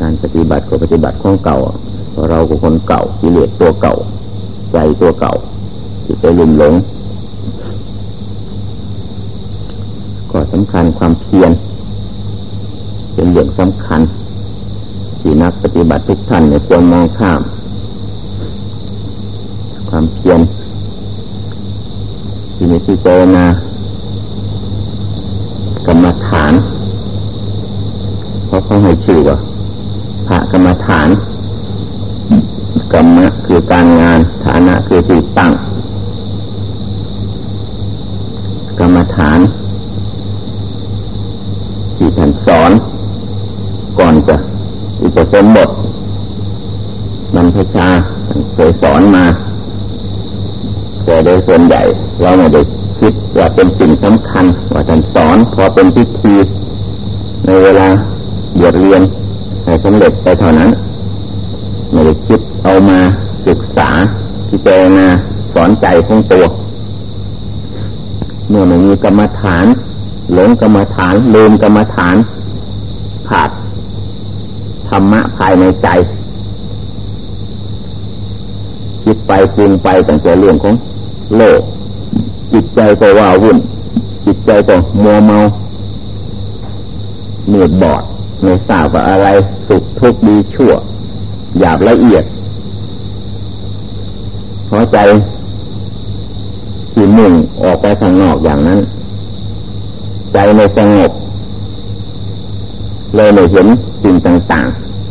การปฏิบัติก็ปฏิบัติของเก่า เราก็คนเก่ากิเลสตัวเก่า ใจตัวเก่าที่ไปลืมหลงก็สำคัญความเพียรเป็นเรื่องสำคัญ ที่นักปฏิบัติทุกท่านไม่ควรมองข้าม ความเพียรที่มีที่เจนารมฐาน เพราะเขาให้ชื่อว่าพระกรรมฐานกรรมะคือการงานฐานะคือที่ตั้ง กรรมฐานที่ท่านสอน ก่อนจะอุปสมบทบรรพชาเคยสอนมาแต่โดยส่วนใหญ่เราไม่ได้คิดว่าเป็นสิ่งสำคัญ ว่าท่านสอนพอ เป็นพิธีในเวลาบวชเรียนให้สำเร็จไปเท่านั้นไม่ได้คิดเอามาศึกษาพิจารณาสอนใจของตัว เมื่อไม่มีกรรมฐานหลงกรรมฐานลืมกรรมฐานขาดธรรมะภายในใจ คิดไปปรุงไปตั้งแต่เรื่องของโลก จิตใจก็ว่าวุ่น จิตใจก็มัวเมา มืดบอดไม่ทราบว่าอะไรสุขทุกข์ดีชั่ว หยาบละเอียดพอใจที่มุ่งออกไปข้างนอกอย่างนั้น ใจไม่สงบเลยไม่เห็นสิ่งต่าง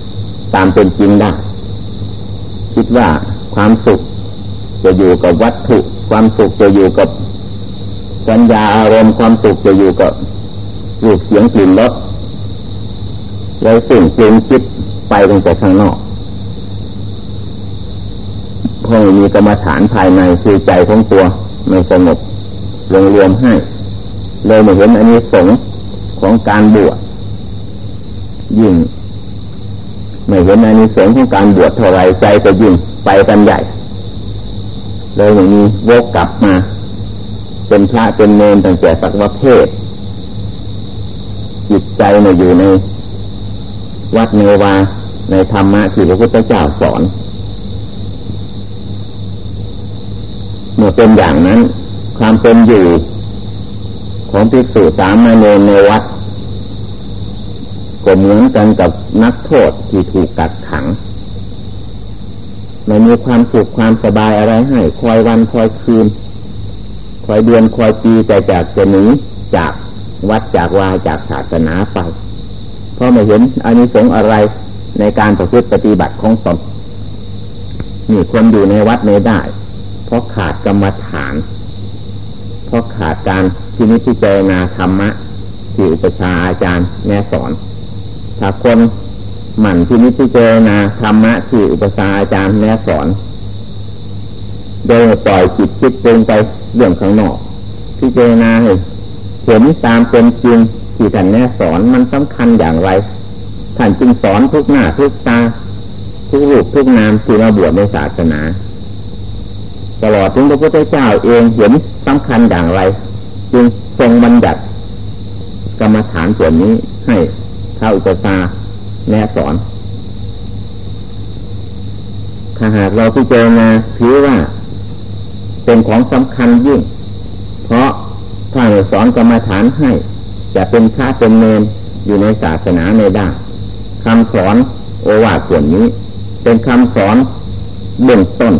ๆ ตามเป็นจริงได้ คิดว่าความสุขจะอยู่กับวัตถุ ความสุขจะอยู่กับสัญญาอารมณ์ความสุขจะอยู่กับรูปเสียงกลิ่นรส เลยสิ่งจริงคิดไปตั้งแต่ข้างนอกเพราะมีกรรมฐานภายในคือใจของตัวไม่สงบรวมรวมให้ เลยไม่เห็นอันนี้สงของการบวชยิ่งไม่เห็นอันนี้สงของการบวชเท่าไรใจก็ยิ่งไปกันใหญ่ เลยอย่างนี้วกกลับมา เป็นพระเป็นเนรตั้งแต่สักวเพศจิตใจมาอยู่ใน วัดเนวาในธรรมะที่พระพุทธเจ้าสอน เมื่อเป็นอย่างนั้น ความเป็นอยู่ของภิกษุสามเณรในวัดก็เหมือนกันกับนักโทษที่ถูกกักขังไม่มีความสุขความสบายอะไรให้ คอยวันคอยคืน คอยเดือนคอยปีแต่จากจะหนีจากวัดจากวาจากศาสนาไป เพราะไม่เห็นอานิสงส์อะไรในการประพฤติปฏิบัติของตนนี่ควรอยู่ในวัดไม่ได้ เพราะขาดกรรมฐาน เพราะขาดการที่นิพจารณาธรรมะที่อุปชาอาจารย์แนะสอน ถ้าคนหมั่นที่นิพจารณาธรรมะที่อุปชาอาจารย์แนะสอน โดยปล่อยจิตคิดปรุงไปเรื่องข้างนอกพิจารณาเห็นตามเป็นจริง ที่ท่านแนะสอนมันสำคัญอย่างไร ท่านจึงสอนทุกหน้าทุกตา ทุกรูปทุกนามที่มาบวชในศาสนา ตลอดถึงพระพุทธเจ้าเองเห็นสำคัญอย่างไร จึงทรงบัญญัติกรรมฐานส่วนนี้ให้ท้าอุปสาแนะสอน ถ้าหากเราพิจารณาถือว่า เป็นของสำคัญยิ่ง เพราะถ้าเราสอนกรรมฐานให้ จะเป็นค่าเป็นเมนอยู่ในศาสนาในด้าคำสอนโอวาทส่วนนี้ เป็นคำสอนเบื้องต้น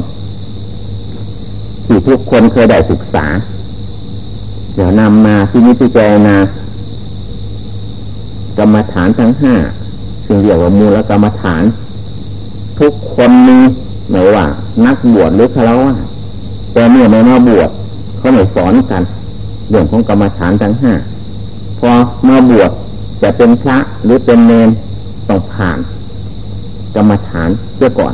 ที่ทุกคนเคยได้ศึกษาเดี๋ยวนำมาที่นิพพานากรรมฐานทั้งห้าซึ่งเรียกว่ามูลกรรมฐาน ทุกคนมีไม่ว่า นักบวชหรือฆรวาแต่เมื่อไม่มาบวชเขาไม่สอนกันเรื่องของกรรมฐานทั้งห้า พอมาบวชจะเป็นพระหรือเป็นเนรต้องผ่านกรรมฐานเพื่อก่อน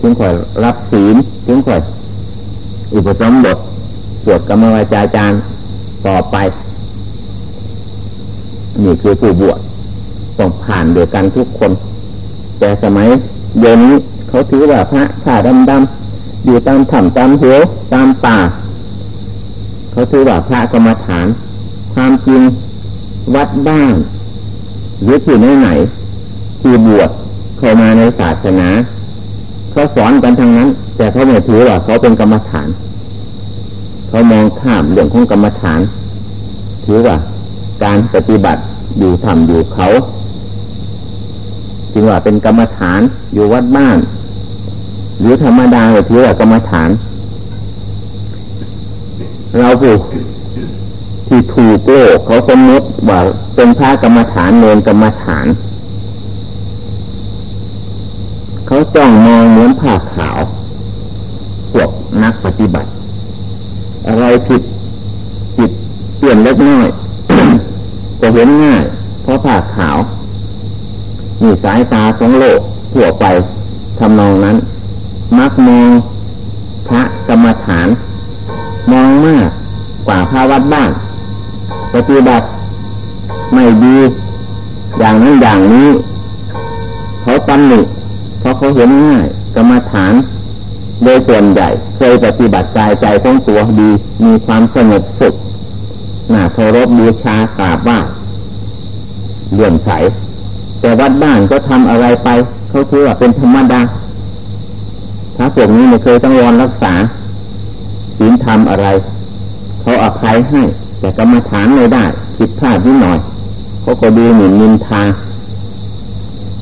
ถึงค่อยรับศีลถึงค่อยอุปสมบทสวดกรรมวาจาจารย์ต่อไป นี่คือผู้บวชต้องผ่านเดียวกันทุกคน แต่สมัยเดี๋ยวนี้เขาถือว่าพระขาดำดำอยู่ตามถ้ำตามเหวตามป่า เขาถือว่าพระกรรมฐาน ความจริง วัดบ้านหรือที่ไหนไหนที่บวชเข้ามาในศาสนาเขาสอนกันทางนั้น แต่เขาไม่ถือว่าเขาเป็นกรรมฐาน เขามองข้ามเรื่องของกรรมฐาน ถือว่า การปฏิบัติอยู่ทำอยู่เขาจึงว่าเป็นกรรมฐานอยู่วัดบ้าน หรือธรรมดาถือว่ากรรมฐาน เราผู้ ที่ถูกโลกเขาสมมติว่าเป็นพระกรรมฐานเนรกรรมฐาน เขาจ้องมองเหมือนผ้าขาวพวกนักปฏิบัติ อะไรผิดผิดเปลี่ยนเล็กน้อยจะเห็นง่ายเพราะผ้าขาวมีสายตาของโลกทั่วไปทำนองนั้น มักมองพระกรรมฐาน มองมากกว่าพระวัดบ้าน ปฏิบัติ ไม่ดี อย่างนั้นอย่างนี้ เขาตำหนิเพราะเขาเห็นง่ายกรรมฐาน โดยส่วนใหญ่เคยปฏิบัติกายใจของตัวดี มีความสงบสุขหน้าเคารพบูชากราบว่าเลื่อมใส แต่วัดบ้านก็ทำอะไรไป เขาถือว่าเป็นธรรมดาถ้าพวกนี้ไม่เคยต้องรอนรักษาศีลทำอะไร เขาอภัยให้ แต่กรรมฐานไม่ได้ผิดพลาดนิดหน่อยเขาก็ดูหมิ่นนินทา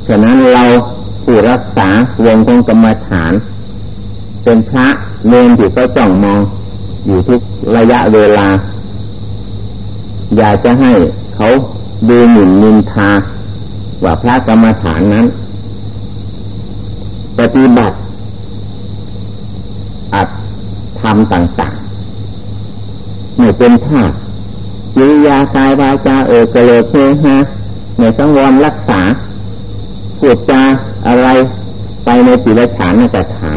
ฉะนั้นเราผู้รักษาวงของกรรมฐาน เป็นพระเนรที่เขาจ้องมองอยู่ทุกระยะเวลา อยากจะให้เขาดูหมิ่นนินทา ว่าพระกรรมฐานนั้น ปฏิบัติอัดทำต่างๆ ไม่เป็นท่า จิริยากายวาจาเออกเลเทฮะในสังวรรักษาพูดจาอะไรไปในจิตฉานในจัตถา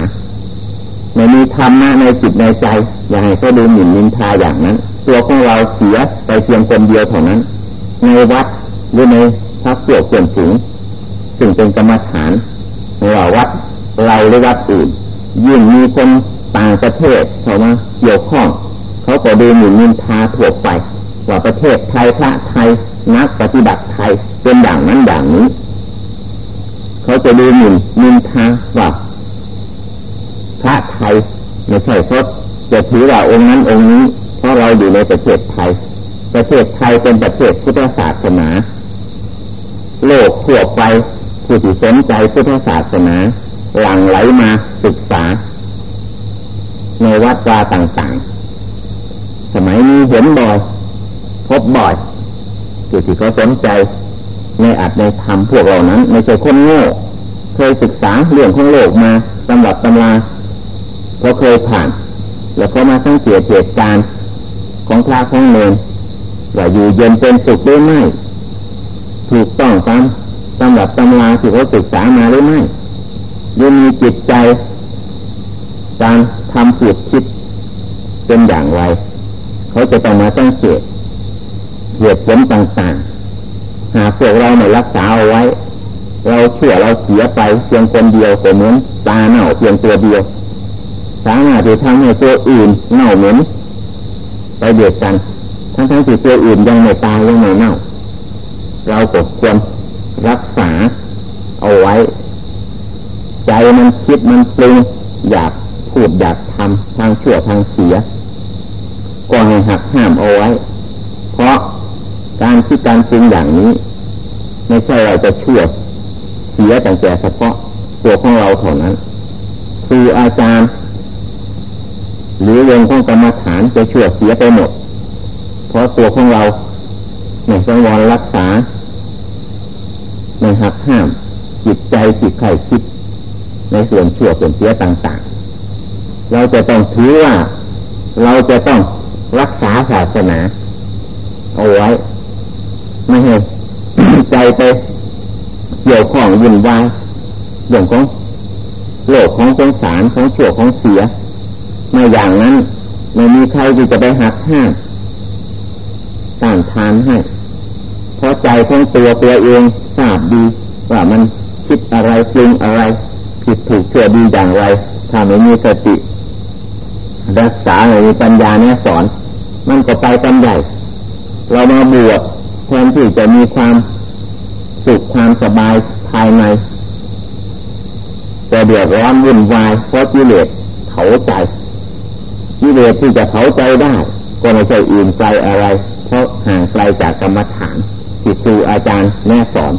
ไม่มีธรรมะในจิตในใจ อย่าให้เขาดูหมิ่นนินทาอย่างนั้น ตัวของเราเสียไปเพียงคนเดียวเท่านั้น ในวัดหรือในพักเกี่ยวเกี่ยนถึงซึ่งเป็นกรรมฐานว่าวัดเราหรือวัดอื่น ยิ่งมีคนต่างประเทศเข้ามาเกี่ยวข้อง เขาก็ดูหมิ่นนินทาถั่วไป ว่าประเทศไทยพระไทยนักปฏิบัติไทยเป็นอย่างนั้นอย่างนี้ เขาจะดูหมิ่นนินทาว่าพระไทยไม่ใช่พระจะถือว่าองค์นั้นองค์นี้เพราะเราอยู่ในประเทศไทย ประเทศไทยเป็นประเทศพุทธศาสนา โลกทั่วไปผู้ที่สนใจพุทธศาสนา หลั่งไหลมาศึกษา ในวัดวาต่างๆ สมัยนี้เห็นบ่อย พบบ่อยผู้ที่เขาสนใจในอัดในธรรมพวกเรานั้น ไม่ใช่คนโง่เคยศึกษาเรื่องของโลกมาตำรับตำราเขาเคยผ่าน แล้วเขามาสังเกตเหตุการณ์ของพระของเนรว่าอยู่เย็นเป็นสุขได้ไหมถูกต้องตามตำรับตำราที่เขาศึกษามาหรือไม่ยังมีจิตใจ การทำผูดคิดเป็นอย่างไร เขาจะต้องมาตั้งเกต เหตุผลต่างๆ หากพวกเราไม่รักษาเอาไว้ เราเชื่อเราเสียไปเพียงคนเดียวก็เหมือนตาเน่าเพียงตัวเดียว สามารถจะทำให้ตัวอื่นเน่าเหม็นไปเดียวกันทั้งๆที่ตัวอื่นยังไม่ตายยังไม่เน่า เราก็ควรรักษาเอาไว้ ใจมันคิดมันปรุงอยากพูดอยากทำทางชั่วทางเสียก็ให้หักห้ามเอาไว้ เพราะ การคิดการปรุงอย่างนี้ ไม่ใช่เราจะชั่วเสียแต่แต่เฉพาะตัวของเราเท่านั้นคืออาจารย์ หรือวงของกรรมฐานจะชั่วเสียไปหมด เพราะตัวของเราในสังวรรักษาในหักห้าม จิตใจจิตใครคิด ในส่วนชั่วส่วนเสียต่างๆ เราจะต้องถือว่า เราจะต้องรักษาศาสนาเอาไว้ ไม่ให้ใจไปเกี่ยวข้องยินวายเรื่องของโลกของสงสารของชั่วของเสียไม่อย่างนั้นไม่มีใครที่จะไปหักห้ามต้านทานให้เพราะใจของตัวตัวเองทราบดีว่ามันคิดอะไรปรุงอะไรผิดถูกเชื่อดีอย่างไร ถ้าไม่มีสติ รักษาหรือปัญญาเนี่ยสอน มันก็ไปกันใหญ่ เรามาบวช แทนที่จะมีความสุขความสบายภายในแต่เดือดร้อนวุ่นวายเพราะกิเลสเผาใจกิเลสที่จะเผาใจได้ ก็ไม่ใช่อื่นไกลอะไร เพราะห่างไกลจากกรรมฐานที่ครูอาจารย์แนะสอน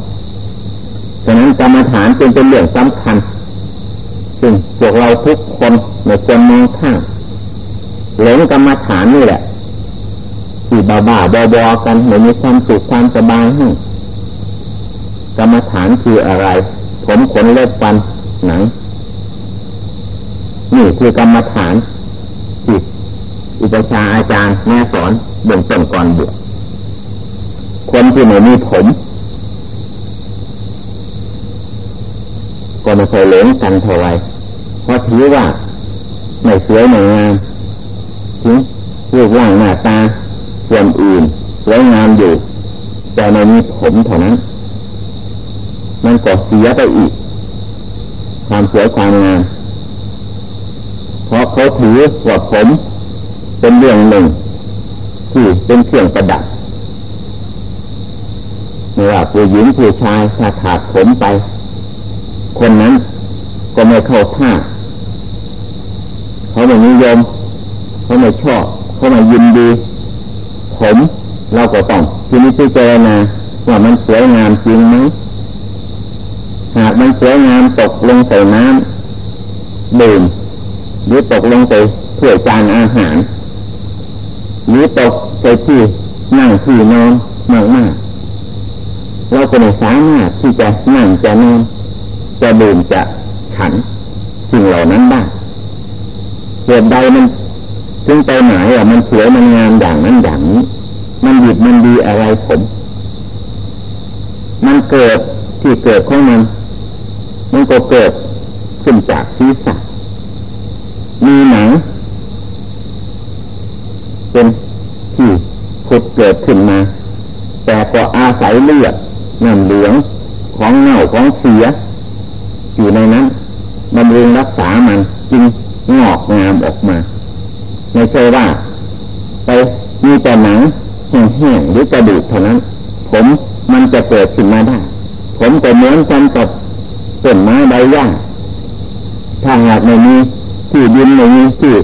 ฉะนั้นกรรมฐานจึงเป็นเรื่องสำคัญซึ่งพวกเราทุกคนไม่ควรมองข้ามหลงกรรมฐานนี่แหละ ที่บ้าบ้าบอบอกันเหมือนมีความสุขความสบายให้กรรมฐานคืออะไร ผมขนเล็บฟันหนังนี่คือกรรมฐานที่อุปชาอาจารย์แม่สอนเบื้องต้นก่อนบวชคนที่ไม่มีผมก็ไม่เคยเล้งกันเท่าไรเพราะถือว่าไม่สวยไม่งามถึงรูปร่างหน้าตา ส่วนอื่นสวยงามอยู่ แต่ไม่มีผมเท่านั้น มันก็เสียไปอีก ความสวยความงามเพราะเขาถือว่าผมเป็นเรื่องหนึ่ง ที่เป็นเครื่องประดับไม่ว่าผู้หญิงผู้ชายถ้าขาดผมไป คนนั้นก็ไม่เข้าท่าเขาไม่นิยมเขาไม่ชอบเขาไม่ยินดี ผม เราก็ต้องที่นี้พิจารณาว่ามันสวยงามจริงไหมหากมันสวยงามตกลงใส่น้ำดื่มหรือตกลงไปเพื่อจานอาหาร หรือตกไปที่นั่งที่นอนมากมากเราก็ไม่สามารถที่จะนั่งจะนอนจะดื่มจะฉันสิ่งเหล่านั้นได้เหตุใดมันจึงไปหมายว่ามันสวยมันงามอย่างนั้นอย่างนี้ มันหยิบมันดีอะไรผม มันเกิดที่เกิดของมัน มันก็เกิดขึ้นจากศีรษะมีหนังเป็นที่ขุดเกิดขึ้นมา แต่ก็อาศัยเลือดน้ำเหลืองของเน่าของเสีย อยู่ในนั้นบำรุงรักษามันจึงงอกงามออกมา ไม่ใช่ว่า ไปมีแต่หนัง แห้งๆหรือกระดูกเท่านั้น ผมมันจะเกิดขึ้นมาได้ ผมก็เหมือนกันกับต้นไม้ใบหญ้าถ้าหากไม่มีที่ดินไม่มีที่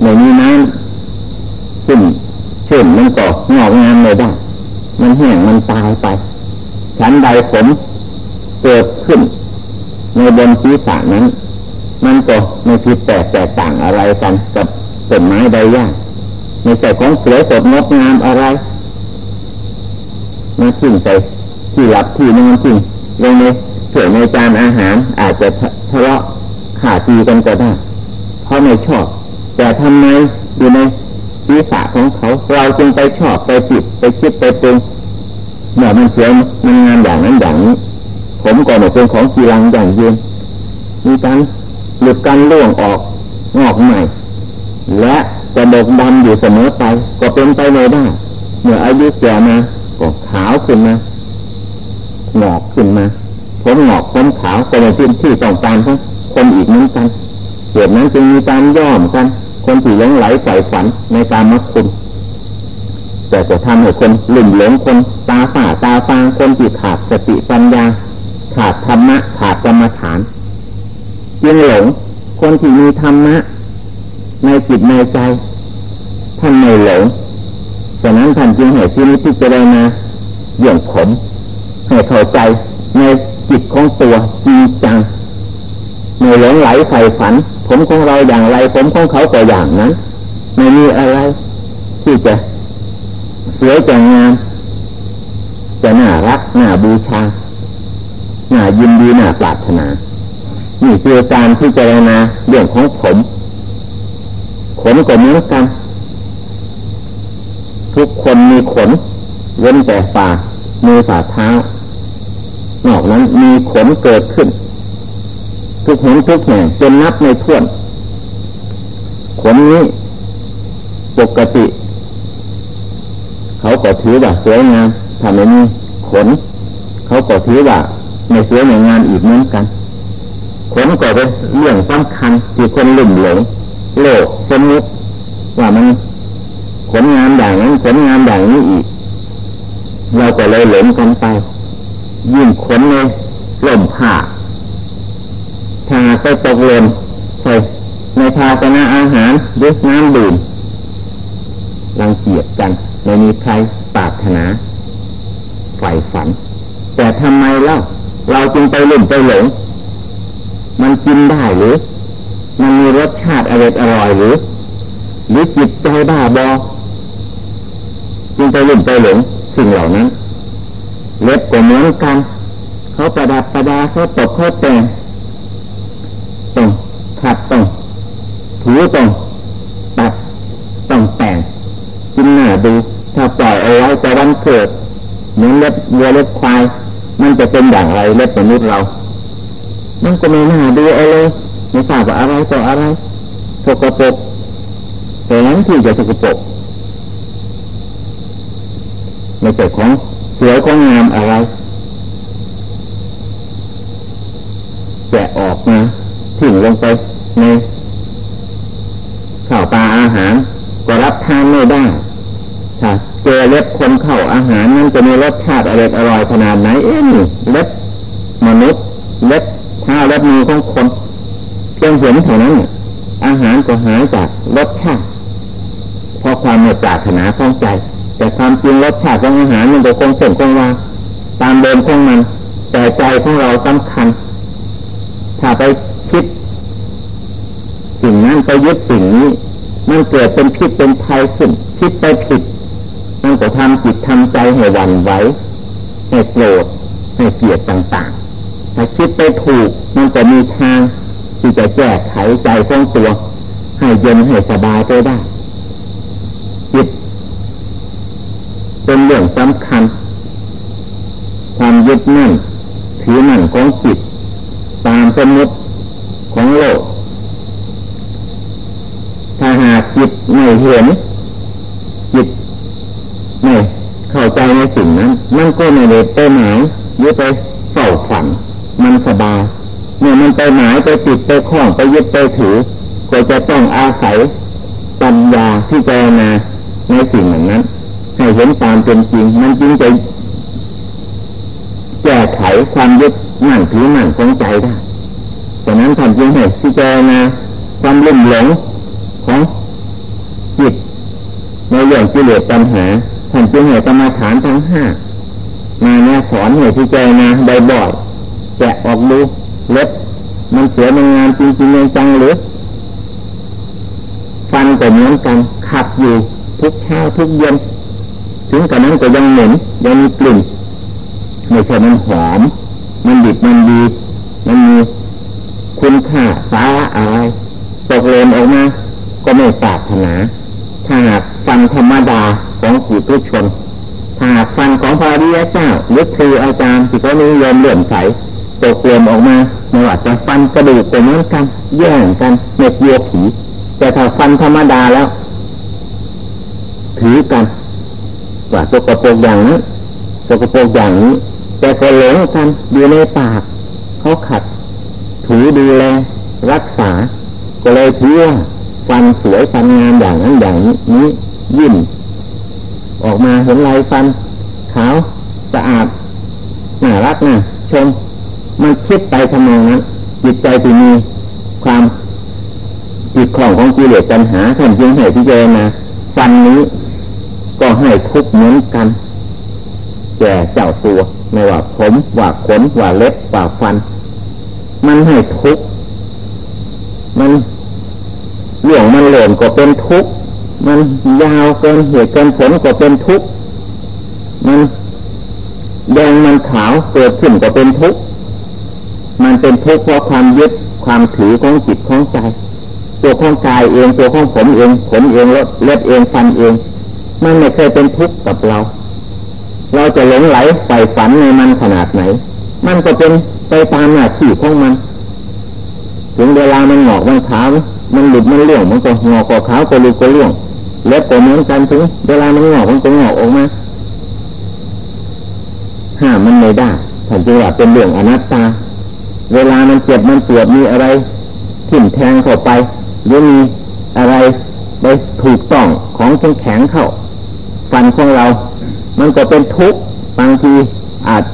ไม่มีน้ำขึ้นขึ้นมันก็งอกงามไม่ได้ มันแห้งมันตายไปชั้นใดผมเกิดขึ้น ในบนศีรษะนั้น มันก็ไม่ผิดแตกแตกต่างอะไรกันกับต้นไม้ใบหญ้า ไม่ใช่ของสวยสดงดงามอะไรมาทิ้งใส่ที่หลับที่นอนทิ้งลงในเถื่อในจานอาหาร อาจจะทะเลาะขาดตีกันก็ได้เพราะไม่ชอบ แต่ทำไมอยู่ในศีรษะของเขา เราจึงไปชอบไปจิตไปคิดไปปรุงเมื่อมันเสียมันงานอย่างนั้นอย่างนี้ ผมก็ไม่เป็นของกีรังอย่างยืนมีการหลุดกันล่วงออกงอกใหม่ และ จะดกดำอยู่เสมอไป ก็เป็นไปไม่ได้เมื่ออายุแก่มาก็ขาวขึ้นมาหงอกขึ้นมาผมหงอกผมขาวก็เป็นที่ต้องการของคนอีกเหมือนกันเหตุนั้นจึงมีการย่อมกัน คนที่หลงไหลใส่ฝันในการมักคุณแต่จะทำให้คนหลุ่มหลงคนตาฝ่าตาฟางคนที่ขาดสติปัญญา ขาดธรรมะขาดกรรมฐานจึงหลงคนที่มีธรรมะ ในจิตในใจท่านไม่หลงฉะนั้นท่านจึงให้ที่นี้พิจารณาเรื่องผมให้เข้าใจในจิตของตัวจริงจังไม่หลงไหลใส่ฝัน ผมของเราอย่างไร ผมของเขาก็อย่างนั้นไม่มีอะไร ที่จะสวยจะงามจะน่ารักน่าบูชาน่ายินดีน่าปรารถนานี่คือการพิจารณาเรื่องของผม ขนก็เหมือนกัน ทุกคนมีขน เว้นแต่ฝ่ามือฝ่าเท้า นอกนั้นมีขนเกิดขึ้น ทุกเห็นทุกแห่งเป็นนับในท่วน ขนนี้ปกติ เขาก็ถือว่าสวยงามถ้าไม่มีขน เขาก็ถือว่าไม่สวยไม่งามอีกเหมือนกัน ขนก็เป็นเรื่องสำคัญที่คนลุ่มหลง โลกสมมติว่ามันขนงามอย่างนั้นขนงามอย่างนี้อีก เราก็เลยหลงกันไป ยิ่งขนเลยล่มผ้าถ้าไปตกหล่นใส่ในภาชนะอาหารด้วยน้ำดื่มรังเกียจกันไม่มีใครปรารถนาใฝ่ฝัน แต่ทำไมเล่าเราจึงไปลุ่มไปหลง มันกินได้หรือาติอร่อยอร่อยหรือหรือจิตใจบ้าบอจึงไปลุ่มไปหลงสิ่งเหล่านั้น เล็บก็เหมือนกันเขาประดับประดาเขาตกเขาแต่งต้องขัดต้องถูต้องตัดต้องแต่งกินหน้าดู ถ้าปล่อยเอาไว้จะวันเกิดเหมือนเล็บวัวเล็บควาย มันจะเป็นอย่างไรเล็บมนุษย์เรา มันก็ไม่น่าดูเอาเลยไม่ทราบว่าอะไรต่ออะไร สกปรกแต่นั้นที่จะสกปรกไม่ใช่ของสวยของงามอะไรแกะออกมาทิ้งลงไปในข้าวปลาอาหาร ก็รับทานไม่ได้ถ้าเจอเล็บคนเข้าอาหารนั้นจะมีรสชาติอร่อยอร่อยขนาดไหนเอ๊ะนี่เล็บมนุษย์เล็บเท้าเล็บมือของคนเพียงเห็นเท่านั้น อาหารก็หายจากรสชาติเพราะความไม่ปรารถนาของใจ แต่ความจริงรสชาติของอาหารมันจะคงเส้นคงวาตามเดิมของมัน แต่ใจของเราสำคัญ ถ้าไปคิด สิ่งนั้นไปยึดสิ่งนี้ มันเกิดเป็นพิษเป็นภัยขึ้นคิดไปผิดมันก็ทำจิตทำใจให้หวั่นไหวให้โกรธให้เกลียดต่างๆถ้าคิดไปถูกมันก็มีทาง ที่จะแก้ไขใจของตัวให้เย็นให้สบายไปได้จิตเป็นเรื่องสำคัญ ความยึดมั่นถือมั่นของจิต ตามสมมติของโลก ถ้าหากจิตไม่เห็นจิตไม่เข้าใจในสิ่งนั้น มันก็ไม่ได้ไปไหน ยึดไปถือ ก็จะต้องอาศัยปัญญาที่เจรณาในสิ่งนั้น ให้เห็นตามเป็นจริง มันจริงจะแก้ไขความยึดมั่นถือมั่นของใจได้ฉะนั้นทำจริงให้ที่เจรณาความลุ่มหลงของจิตในเรื่องกิเลสปัญหาท่านจึงให้กรรมาฐานทั้งห้ามาเนี่ยสอนให้ที่เจรณาบ่อยๆแกะออกดูเล็บ มันเสียมันงานจริงๆจังหรือฟันก็เหมือนกันขัดอยู่ทุกเช้าทุกเย็นถึงกระนั้นก็ยังเหม็นยังมีกลิ่นไม่ใช่มันหอม มันดิบมันดี มันมีคุณค่าสาระอะไรตกเลนออกมาก็ไม่ปรารถนาถ้าหากฟันธรรมดาของผู้ทุชนถ้าหากฟันของพระริยเจ้าหรือครูอาจารย์ที่เขานิยมเลื่อมใสตกเลนออกมา ไม่ว่าจะฟันกระดูกก็เหมือนกันแย่งกันเม็ดเยียผี แต่ถ้าฟันธรรมดาแล้ว ถือกันว่าตัวกระโปรงอย่างนี้นตัวกระโปรงอย่างนี้ แต่ก็หลงกันอยู่ในปากเขาขัด ถือดูแลรักษา ก็เลยถือว่าฟันสวยฟันงามอย่างนั้นอย่างนี้ยิ่มออกมาเห็นลายฟันขาวสะอาดน่ารักนะชม มันคิดไปทำนองนั้นจิตใจที่มีความจิตของของกิเลสปัญหาท่านจึงให้พิจารณาฟันนี้ก็ให้ทุกเหมือนกันแก่เจ้าตัวไม่ว่าผมว่าขนว่าเล็บว่าฟัน มันให้ทุกมันเรื่องมันเหลื่อมก็เป็นทุกมันยาวเกินเหตุเกินผลก็เป็นทุกมันแดงมันขาวเกิดขึ้นก็เป็นทุกข์ มันเป็นทุกข์เพราะความยึดความถือของจิตของใจ ตัวของกายเองตัวของผมเองผมเองเล็บเองฟันเอง มันไม่เคยเป็นทุกข์กับเรา เราจะหลงไหลใส่ฝันในมันขนาดไหน มันก็เป็นไปตามหน้าที่ของมันถึงเวลามันหงอกมันขาวมันหลุดมันเลี่ยงมันก็งอกก็ขาวก็หลุดก็เลี่ยงเล็บก็เหมือนกันถึงเวลามันงอกมันก็งอกออกมาห้ามมันไม่ได้ท่าจึงว่าเป็นเรื่องอนัตตา เวลามันเจ็บมันปวดมีอะไรทิ่มแทงเข้าไป หรือมีอะไรไปถูกต้องของแข็งแข็งเข้า ฟันของเรา มันก็เป็นทุกข์บางทีอาจ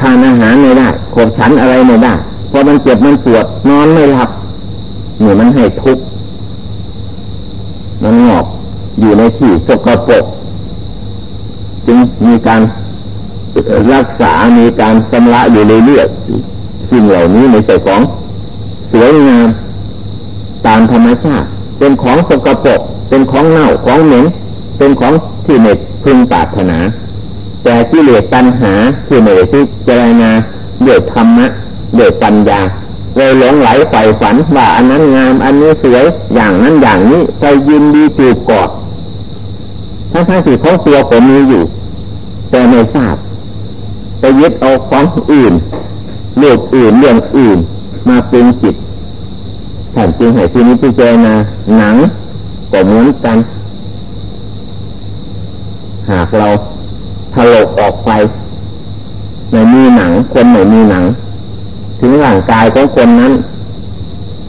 ทานอาหารไม่ได้ขบฉันอะไรไม่ได้เพราะอมันเจ็บมันปวดนอนไม่หลับเหมือมันให้ทุกข์มันงอกอยู่ในที่สกปรกจึงมีการ รักษา มีการชำระอยู่เรื่อยๆสิ่งเหล่านี้ในใส่ของสวยงามตามธรรมชาติ เป็นของสกปรกเป็นของเน่าของเหม็นเป็นของที่ไม่พึงปรารถนา แต่ที่เหลือตัณหาที่ไม่ได้ที่เจรณาด้วยธรรมะด้วยปัญญาเลยหลงไหลใฝ่ฝันว่าอันนั้นงามอันนี้สวยอย่างนั้นอย่างนี้ไปยินดีจูบกอดทั้งทั้งที่ของตัวผมมีอยู่ แต่ไม่ทราบ ไปยึดเอาของอื่นโลกอื่นเรื่องอื่น มาเป็นจิตท่านจึงให้ที่นี้พิจารณาหนังก็เหมือนกัน หากเราถลกออกไปไม่มีหนังคนไม่มีหนัง ถึงร่างกายของคนนั้น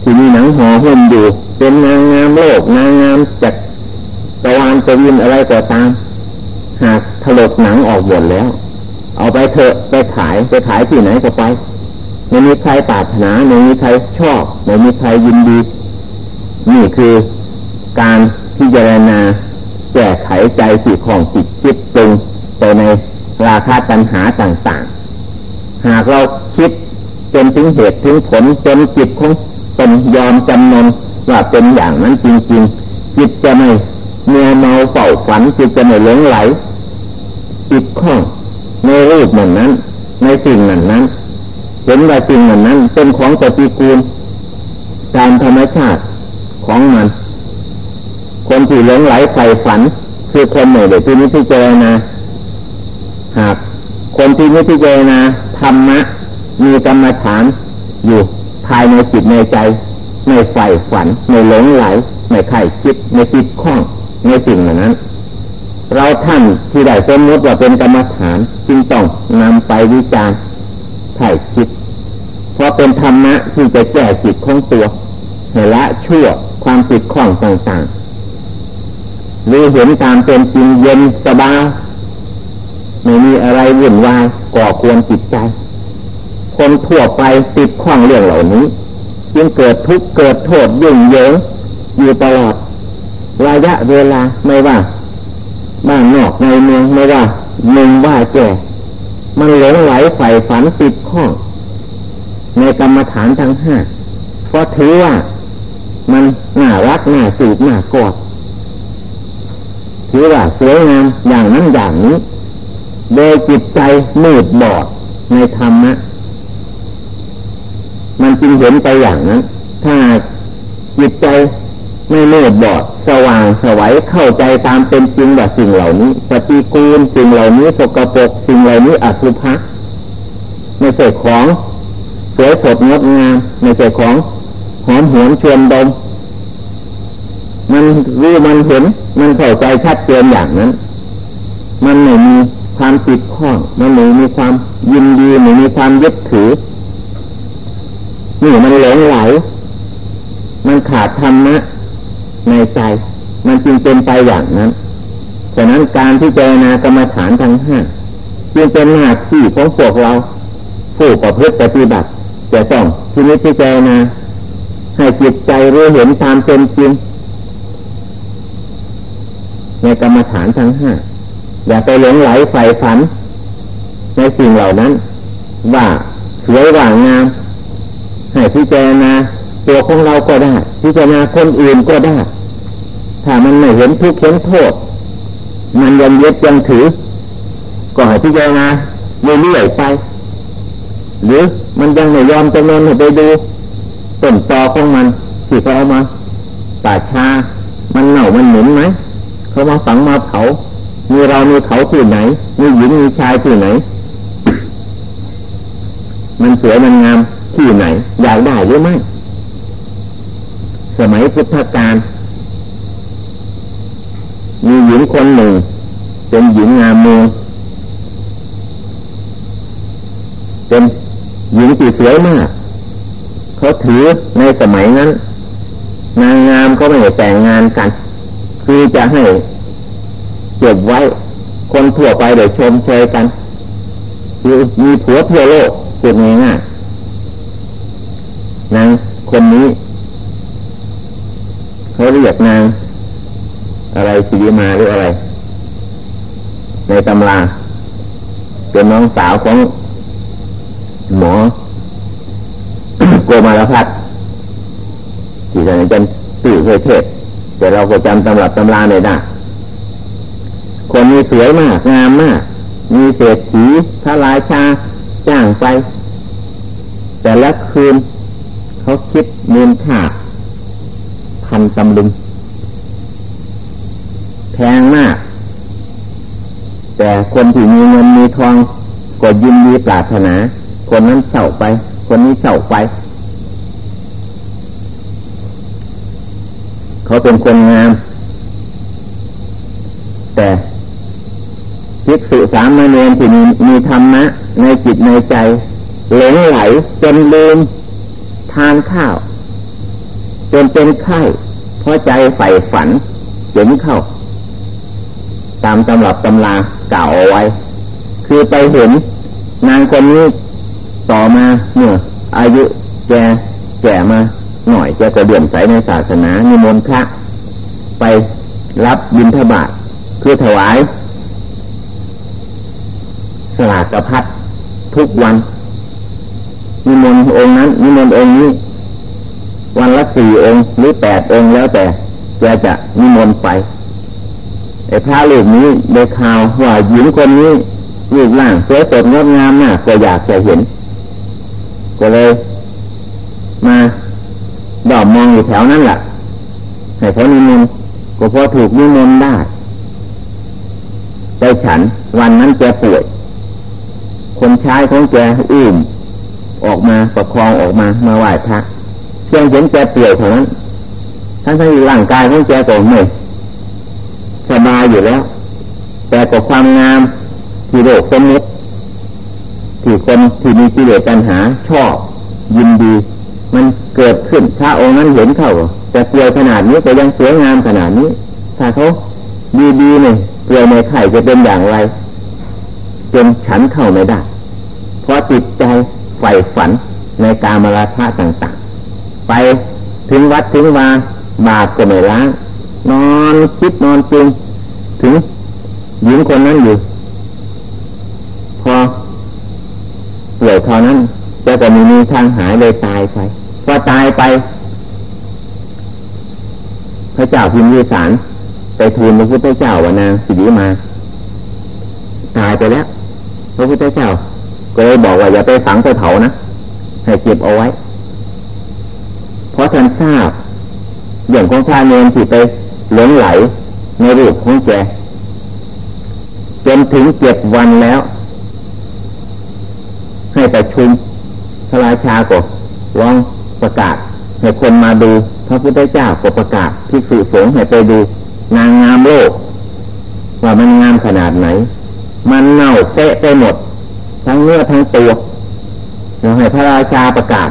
ที่มีหนังห่อหุ้มอยู่เป็นนางงามโลกนางงามจากตะวันตะวินอะไรก็ตาม หากถลกหนังออกหมดแล้ว เอาไปเถอะไปขายไปขายที่ไหนก็ไปไม่มีใครปรารถนาไม่มีใครชอบไม่มีใครยินดี นี่คือการพิจารณาแก้ไขใจสิของจิตจิตตรงไปในราคาตัญหาต่างๆ หากเราคิดจนถึงเหตุถึงผลจนจิตของตนยอมจำนนว่าเป็นอย่างนั้นจริงๆ จิตจะไม่เมื่อเมาเฝ้าฝันจิตจะไม่หลงไหลจิตข้อง ในรูปเหมือนนั้น ในสิ่งเหมือนนั้น เห็นว่าสิ่งเหมือนนั้น เป็นของปฏิกูลตามธรรมชาติของมัน คนที่หลงไหลใฝ่ฝัน คือคนหนึ่งเดี๋ยวที่นี้ที่เจนะหากคนที่นี้ที่เจนะธรรมะ มีกรรมฐานอยู่ภายในจิตในใจไม่ใฝ่ฝันไม่หลงไหลไม่ไข่คิดไม่ติดข้องในสิ่งเหล่านั้น เราท่านที่ได้สมมติว่าเป็นกรรมฐานจึงต้องนำไปวิจารณ์ไข่คิด เพราะเป็นธรรมะที่จะแก้จิตของตัวเหละชั่วความติดข้องต่างๆหรือเห็นตามเป็นจริงเย็นสบายไม่มีอะไรวุ่นวายก่อควรจิตใจ คนทั่วไปติดข้องเรื่องเหล่านี้ จึงเกิดทุกข์เกิดโทษยุ่งเหยิงอยู่ตลอดระยะเวลาไม่ว่า บ้านนอกในเมืองไม่ว่าหนึ่งว่าแก่มันหลงไหลใฝ่ฝันติดข้อในกรรมฐานทั้งห้าเพราะถือว่ามันน่ารักน่าสูบน่ากอดถือว่าสวยงามอย่างนั้นอย่างนี้ โดยจิตใจมืดบอดในธรรมะมันจึงเห็นไปอย่างนั้น ถ้าจิตใจ ไม่มืดบอดสว่างสวัยเข้าใจตามเป็นจริงว่าสิ่งเหล่านี้ปฏิกูลสิ่งเหล่านี้สกปรกสิ่งเหล่านี้อสุภะไม่ใช่ของสวยสดงดงามไม่ใช่ของหอมหวนชวนดม มันรู้มันเห็น มันเข้าใจชัดเจนอย่างนั้น มันไม่มีความติดข้องมันไม่มีความยินดีไม่มีความยึดถือนี่มันหลงไหล มันขาดธรรมะ ในใจ มันจึงเป็นไปอย่างนั้นฉะนั้นการที่เจรณากรรมฐานทั้งห้าจึงเป็นหน้าที่ของพวกเราผู้ประพฤติปฏิบัติจะต้องที่นี้ที่เจรณาให้จิตใจรู้เห็นตามเป็นจริงในกรรมฐานทั้งห้าอย่าไปหลงไหลใฝ่ฝัน ในสิ่งเหล่านั้น ว่าสวยว่างามให้พิจารณา ตัวของเราก็ได้ พิจารณาคนอื่นก็ได้ ถ้ามันไม่เห็นทุกข์เห็นโทษ มันยังยึดยังถือ ก็ให้พิจารณาเรื่อยๆไป หรือมันยังไม่ยอมจะนอนไปดูต้นตอของมันที่เขาเอามาป่าชา มันเน่ามันหนุนไหมเขามาฝังมาเผา มีเรามีเขาที่ไหน มีหญิงมีชายที่ไหน มันสวยมันงามที่ไหน อยากได้หรือไม่ สมัยพุทธกาลมีหญิงคนหนึ่ง เป็นหญิงงามเมืองเป็นหญิงที่สวยมากเขาถือในสมัยนั้น นางงามเขาไม่แต่งงานกัน คือจะให้เก็บไว้ คนทั่วไปเดี๋ยวชมเชยกัน คือมีผัวทั่วโลกพูดง่ายๆคนนี้ เขาเรียกนางอะไรสีมาหรืออะไร ในตำราเป็นน้องสาวของหมอโกมาลพัฒที่ท่านเป็นสื่อเคยเทศ แต่เราก็จำตำรับตำราในได้คนนี้สวยมากงามมาก มีเศรษฐีพระราชาจ้างไป แต่ละคืนเขาคิดมูลค่าด พันตำลึง แพงมาก แต่คนที่มีเงินมีทองก็ยินดีปรารถนา คนนั้นเฉาไป คนนี้เฉาไป เขาเป็นคนงาม แต่ภิกษุสามเณรที่มีมีธรรมะ ในจิตในใจ หลงไหลจนลืมทานข้าว จนเป็นไข้เพราะใจใฝ่ฝันเห็นเข้า ตามตำรับตำลากล่าวเอาไว้ คือไปเห็น นางคนนี้ต่อมาเมื่ออายุแกแก่มาหน่อยแกก็เดือมใสในศาสนานิมนต์พระไปรับบิณฑบาตคือถวายสลากกระพัดทุกวันนิมนต์องค์นั้นนิมนต์องค์นี้ วันละสี่องค์หรือแปดองค์แล้วแต่จะจะนิมนต์ไปไอ้พระลูกนี้ได้ข่าวว่าหญิงคนนี้รูปร่างสวยสดงดงามมากก็อยากจะเห็น ก็เลยมาดอมมองอยู่แถวนั้นแหละให้เขานิมนต์ก็พอถูกนิมนต์ได้ไปฉันวันนั้นแกป่วย คนใช้ของแกอุ้มออกมาประคองออกมามาไหว้พระ เพียงเห็นแกเปลี่ยวเท่านั้นทั้งที่ร่างกายของแกก็ไม่สบายอยู่แล้ว แต่ก็ความงามที่โลกสมมติที่คนที่มีกิเลสปัญหา ชอบ ยินดี มันเกิดขึ้นถ้าองค์นั้นเห็นเข้าจะเปลี่ยวขนาดนี้แต่ยังสวยงามขนาดนี้ ถ้าเขาดีๆเนี่ยเปลี่ยวในไข่จะเป็นอย่างไรจนฉันเข้าไม่ได้ เพราะติดใจใฝ่ฝันในการมราคะต่างๆ ไปถึงวัดถึงวาบาปก็ไม่ล้างนอนคิดนอนจริงถึงหญิงคนนั้นอยู่ พอเหลือเท่านั้นจะก็มีมีทางหายเลยตายไปพอตายไป พระเจ้าพิมพิสารไปทูลพระพุทธเจ้าว่านางสิริมา ตายไปแล้ว พระพุทธเจ้า ก็เลยบอกว่าอย่าไปฝังไปเผานะให้เก็บเอาไว้ะท่านทราบอย่างของพระเนรที่ไปหลงไหลในรูปของแกจนถึงเจ็ดวันแล้ว ให้ประชุมพระราชาก็วางประกาศให้คนมาดู พระพุทธเจ้าก็ประกาศพิสุสงฆ์ให้ไปดู นางงามโลก ว่ามันงามขนาดไหน มันเน่าเตะไปหมด ทั้งเนื้อทั้งตัวเราให้พระราชาประกาศ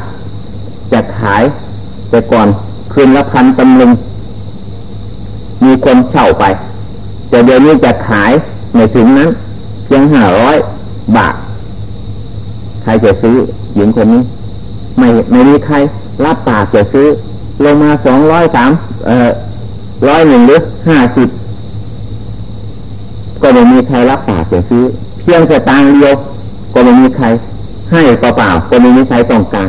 จะขาย แต่ก่อนคืนละพันตำลึง มีคนเช่าไป แต่เดี๋ยวนี้จะขายในถึงนั้นเพียงห้าร้อยบาท ใครจะซื้อหญิงคนนี้ ไม่ไม่มีใคร รับปากจะซื้อ ลงมาสองร้อยสามเอ่อร้อยหนึ่งหรือห้าสิบก็ไม่มีใครรับปากจะซื้อ เพียงแต่ตังเดียว ก็ไม่มีใคร ให้เปล่าๆก็ไม่มีใครต้องการ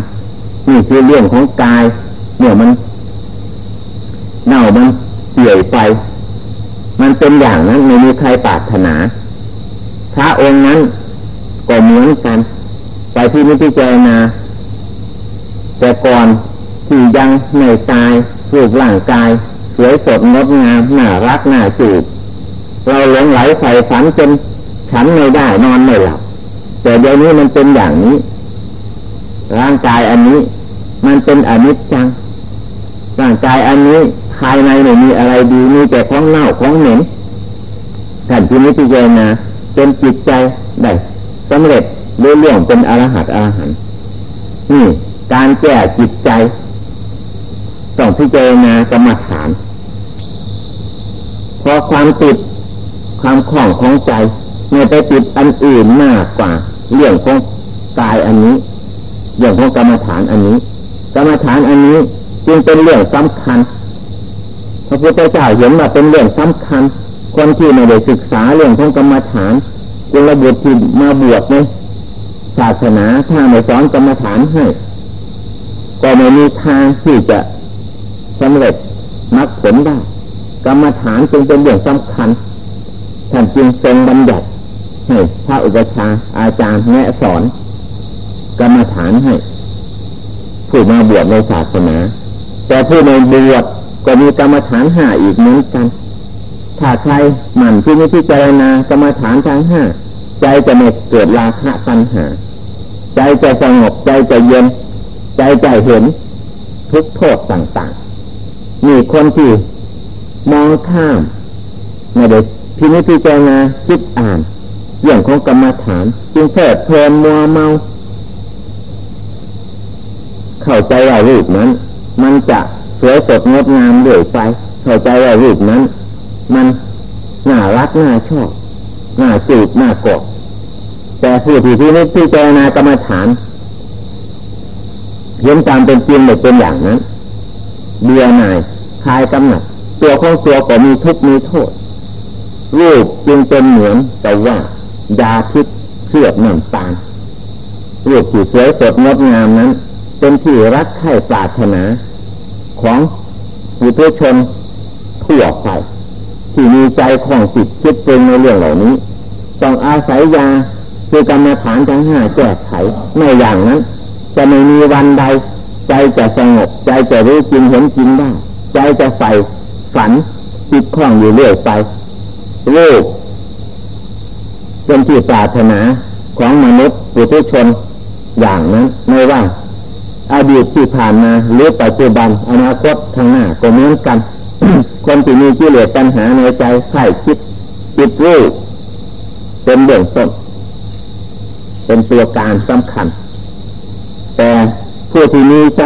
นี่คือเรื่องของกาย เมื่อมันเน่ามันเสียไป มันเป็นอย่างนั้นไม่มีใครปรารถนา พระองค์นั้นก็เหมือนกัน ไปที่นิพพิจารณาแต่ก่อนที่ยังไม่ตายรูปร่างกายสวยสดงดงามน่ารักน่าจูบเราหลงไหลใส่ฝันจนฉันไม่ได้นอนไม่หลับแต่เดี๋ยวนี้มันเป็นอย่างนี้ ร่างกายอันนี้ มันเป็นอนิจจัง ร่างกายอันนี้ภายในไม่มีอะไรดีมีแต่ของเน่าของเหม็นท่านที่นี้ที่เจนะจนจิตใจได้สำเร็จเรื่องเป็นอรหัตอรหันนี่การแก้จิตใจต้องพิจารณากรรมฐานพอความติดความคล่องของใจไม่ไปติดอันอื่นมากกว่า เรื่องของกายอันนี้ เรื่องของกรรมฐานอันนี้ กรรมฐานอันนี้ จึงเป็นเรื่องสำคัญ พระพุทธเจ้าเห็นว่าเป็นเรื่องสำคัญ คนที่ไม่ได้ศึกษาเรื่องของกรรมฐานจึงระบุที่มาบวชในศาสนาถ้าไม่สอนกรรมฐานให้ก็ไม่มีทางที่จะสำเร็จมรรคผลได้ กรรมฐานจึงเป็นเรื่องสำคัญท่านจึงทรงบัญญัติให้พระอุปชาอาจารย์แนะสอน กรรมฐานให้ผู้มาบวชในศาสนา แต่ผู้ในบวชก็มีกรรมฐานห้าอีกเหมือนกัน ถ้าใครหมั่นที่นิพพานากรรมฐานทั้งห้าใจจะไม่เกิดราคะปัญหา ใจจะสงบใจจะเย็น ใจจะเห็นทุกโทษต่างๆมีคนที่มองข้ามไม่ได้พินิจพิจารณาคิดอ่านเรื่องของกรรมฐาน จึงเพลิดเพลินมัวเมา เข้าใจว่ารูปนั้น มันจะสวยสดงดงามเรื่อยไปเข้าใจว่ารูปนั้น มันน่ารักน่าชอบน่าจูบน่ากดแต่ผู้ที่ที่นี้ที่เจรณากรรมฐานเห็นตามเป็นจริงเป็นอย่างนั้นเบียนายคลายกำหนัดตัวของตัวก็มีทุกข์มีโทษ รูปจึงเป็นเหมือนแต่ว่ายาพิษเชื่อน้ำตาลรูปที่สวยสดงดงามนั้น เป็นที่รักใคร่ปรารถนา ของผู้ทุชนทั่วไปที่มีใจของจิตคิดเป็นในเรื่องเหล่านี้ ต้องอาศัยยาคือกรรมฐานทั้งห้าแก้ไขไม่อย่างนั้น จะไม่มีวันใด ใจจะสงบ ใจจะรู้จริงเห็นจริงได้ใจจะใส่ฝันจิตคล่องอยู่เรื่อยไปรูปเป็นที่ปรารถนาของมนุษย์ปุถุชนอย่างนั้นไม่ว่า อดีตที่ผ่านมาหรือปัจจุบันอนาคตทางหน้าก็เหมือนกัน คนที่มีกิเลสปัญหาในใจใส่คิดจิตรู้เป็นเบื้องต้นเป็นตัวการสำคัญ แต่ผู้ที่มีใจ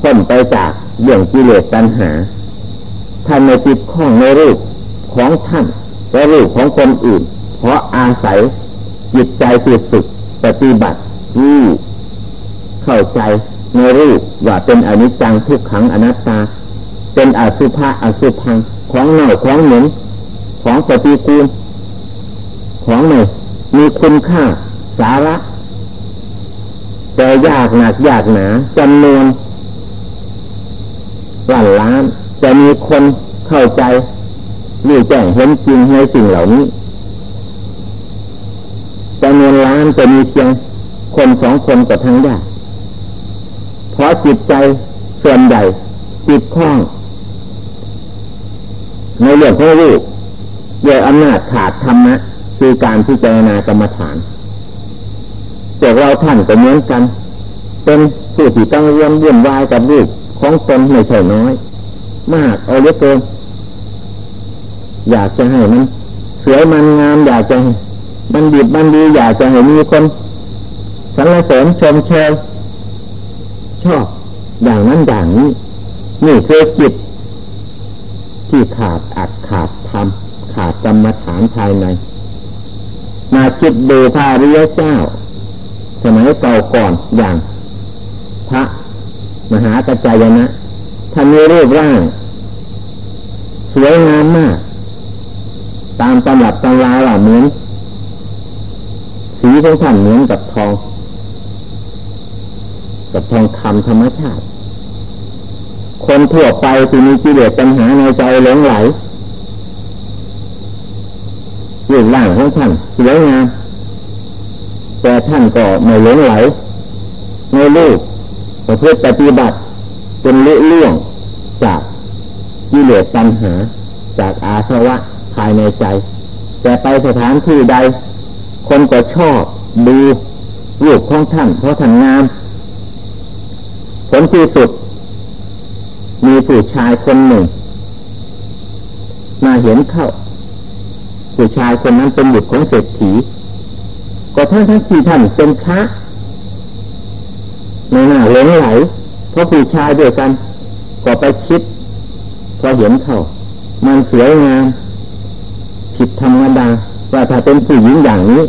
พ้นไปจากเรื่องกิเลสปัญหาท่านในจิตข้องในรูปของท่านและรูปของคนอื่น เพราะอาศัยจิตใจที่ฝึกปฏิบัติรู้ เข้าใจในรูปว่าเป็นอนิจจังทุกขังอนัตตา เป็นอสุภะอสุพังของเน่าของเหม็นของปฏิกูลของไหนมีคุณค่าสาระแต่ยากหนักยากหนาจำนวนล้านล้านจะมีคนเข้าใจรู้แจ้งเห็นจริงในสิ่งเหล่านี้จำนวนล้านจะมีเพียงคนสองคนกับทั้งยาก เพราะจิตใจส่วนใหญ่จิตคล้องในเรื่องของรูปโดยอำนาจขาดธรรมะคือการพิจารณากรรมฐานพวกเราท่านก็เหมือนกัน เป็นผู้ที่ต้องเรียนวุ่นวายกับรูปของตนไม่ใช่น้อย มากเอาเยอเกินอยากจะให้มันสวยมันงามอยากจะมันดีมันดีอยากจะให้มีคนสรรเสริญชมเชย ชอบ อย่างนั้นอย่างนี้ นี่คือจิต ที่ขาดอัดขาดทำขาดกรรมฐานภายใน มาคิดดูพาริยเจ้า สมัยเก่าก่อนอย่าง พระ มหากัจจายนะท่านมีรูปร่าง สวยงามมาก ตามตำรับตำราว่าเหมือนสีของท่านเหมือนกับทอง กับทองคำธรรมชาติ คนทั่วไปที่มีกิเลสปัญหาในใจหลงไหลยื่นร่างของท่านสวยงามแต่ท่านก็ไม่หลงไหลในลูกประพฤติปฏิบัติเป็นเลื่องจากกิเลสปัญหา จากอาสวะภายในใจ แต่ไปสถานที่ใด คนก็ชอบดูรูปของท่านเพราะท่านงาม ลที่สุด มีผู้ชายคนหนึ่ง มาเห็นเข้า ผู้ชายคนนั้นเป็นบุตรของเศรษฐี ก็ทั้งทั้งที่ท่านเป็นพระในหน้าหลงไหลเพราะผู้ชายด้วยกัน ก็ไปคิดพอเห็นเขามันสวยงามผิดธรรมดาว่าถ้าเป็นผู้หญิงอย่างนี้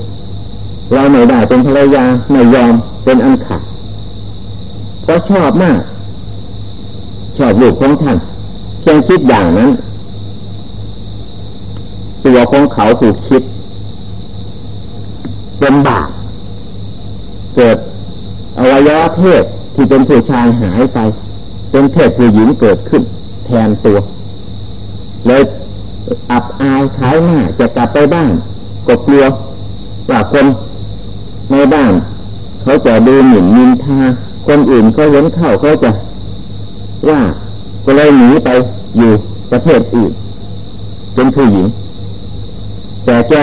เราไม่ได้เป็นภรรยาไม่ยอมเป็นอันขาด ก็ชอบมาก ชอบลูกของท่านเพียงคิดอย่างนั้น ตัวของเขาถูกคิดเป็นบาปเกิดอวัยวะเพศที่เป็นผู้ชายหายไป เป็นเพศผู้หญิงเกิดขึ้น แทนตัวเลยอับอายขายหน้าจะกลับไปบ้านก็กลัวว่าคนในบ้าน เขาจะดูหมิ่นมินทา คนอื่นเขาเห็นเข้าเขาจะว่าก็เลยหนีไปอยู่ประเทศอื่น เป็นผู้หญิง แต่แก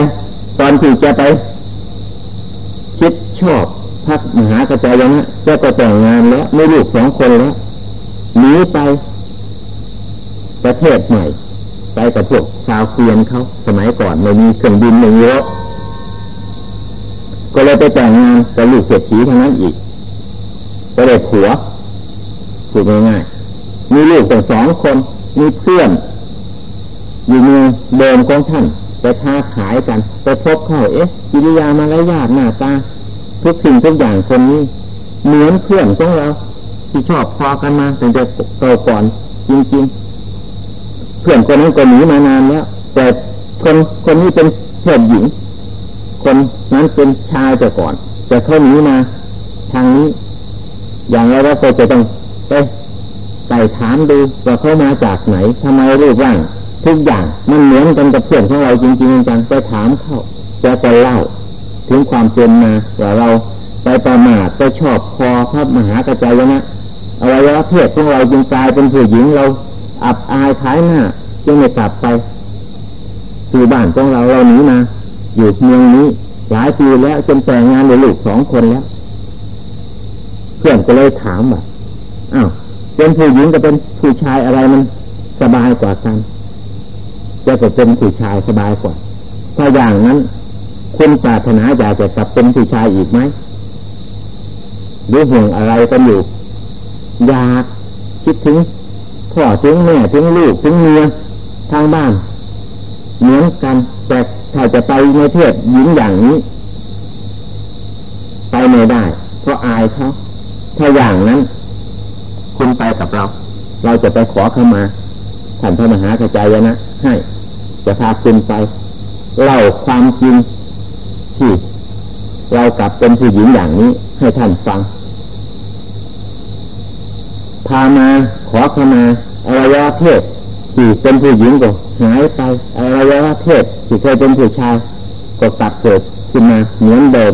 ตอนที่จะไป คิดชอบพักมหากระจายนะแกก็แต่งงานแล้วไม่ลูกสองคนแล้วหนีไป ประเทศใหม่ ไปกับพวกชาวเกวียนเขาสมัยก่อนไม่มีเครื่องบินไม่มีรถก็เลยไปแต่งงานกับลูกเศรษฐีทั้งนั้นอีก ก็เลยผัวถูกง่ายๆมีลูกแต่สองคน มีเพื่อน อยู่เมืองเดิมของท่านไปค้าขายกันไปพบเข้าเอ๊ะกิริยามารยาทหน้าตาทุกสิ่งทุกอย่างคนนี้ เหมือนเพื่อนของเราที่ชอบพอกันมาตั้งแต่เก่าก่อนจริงๆ เพื่อนคนนั้นก็หนีมานานแล้วแต่คนคนนี้เป็นเพศหญิง คนนั้นเป็นชายแต่ก่อน แต่เขาหนีมา ทางนี้ อย่างไรเราก็จะต้องไปไต่ถามดูว่าเขามาจากไหนทำไมรูปร่างทุกอย่างมันเหมือนกันกับเพื่อนของเราจริงๆจังไปถามเขาจะไปเล่า ถึงความเป็นมาว่าเราไปประมาทไปชอบคอพระมหากระจายนะอวัยวะเพศของเราจึงกลายเป็นผู้หญิงเราอับอายขายหน้าจึงไม่กลับไปสู่บ้านของเราเราหนีมาอยู่เมืองนี้ หลายปีแล้วจนแต่งงานเลยลูกสองคนแล้ว พื่อนก็เลยถามว่าอ้าวเป็นผู้หญิงกับเป็นผู้ชายอะไรมันสบายกว่ากันจะเป็นผู้ชายสบายกว่า ถ้าอย่างนั้น คุณปรารถนาอยากจะกลับเป็นผู้ชายอีกไหมหรือห่วงอะไรกันอยู่ อยากคิดถึงพ่อถึงแม่ถึงลูกถึงเมียทางบ้านเหมือนกันแต่ถ้าจะไปในเทศหญิงอย่างนี้ ไปไม่ได้ เพราะอายเขา ถ้าอย่างนั้น คุณไปกับเรา เราจะไปขอเข้ามาท่านพระมหากระจายนะให้ จะพาคุณไปเล่าความจริงที่เรากลับเป็นผู้หญิงอย่างนี้ให้ท่านฟัง พามาขอขมาอวัยวะเพศที่เป็นผู้หญิงก็หายไปอวัยวะเพศที่เคยเป็นผู้ชายก็กลับเกิดขึ้นมาเหมือนเดิม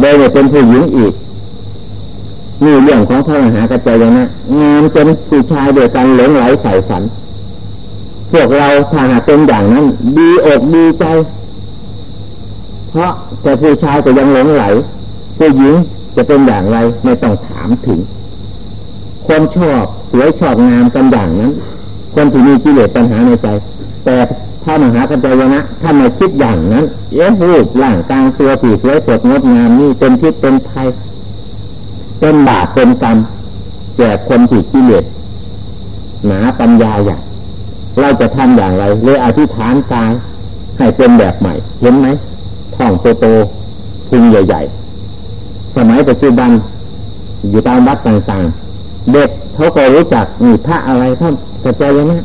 เลยเป็นผู้หญิงอีก นี่เรื่องของพระมหากระจายนะงานเป็นผู้ชายโดยการหลงไหลใส่ฝัน พวกเราถ้าหากเป็นอย่างนั้น ดีอกดีใจ เพราะแต่ผู้ชายก็ยังหลงไหลผู้หญิงจะเป็นอย่างไรไม่ต้องถามถึง คนชอบสวยชอบงามกันอย่างนั้น คนที่มีกิเลสปัญหาในใจ แต่ถ้ามหากัจจายนะถ้าไม่คิดอย่างนั้น เอ๊ะรูปร่างกลางตัวผีสวยสดงดงามนี่เป็นพิษเป็นภัย เป็นบาปเป็นกรรมแก่คนที่กิเลสหนาปัญญาอย่างเราจะทำอย่างไรเลยอธิษฐานกายให้เป็นแบบใหม่ เห็นไหมท้องโตๆพุงใหญ่ๆ สมัยปัจจุบันอยู่ตามวัดต่างๆ เด็กเขาก็รู้จักมีพระอะไรท่านกระจายนะ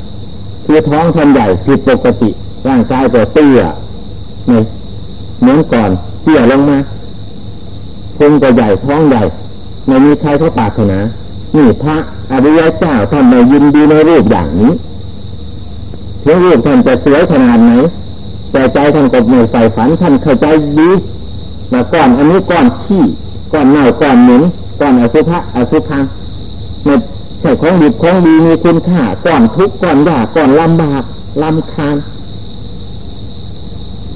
คือท้องท่านใหญ่ผิดปกติ ร่างกายก็เตี้ยนี่เหมือนก่อนเตี้ยลงมาพุงก็ใหญ่ท้องใหญ่ ไม่มีใครเขาปาถนานี่พระอริยเจ้าท่านไม่ยินดีในรูปอย่างนี้ถึงรูปท่านจะสวยขนาดไหนแต่ใจท่านก็ไม่ใส่ฝันท่านเข้าใจดีมาก้อนอันนี้ก้อนขี้ก้อนเน่าก้อนเหม็นก้อนอสุภะอสุพังไม่ใช่ของดีของดีมีคุณค่าก้อนทุกก้อนยากก้อนลำบากลำคาญ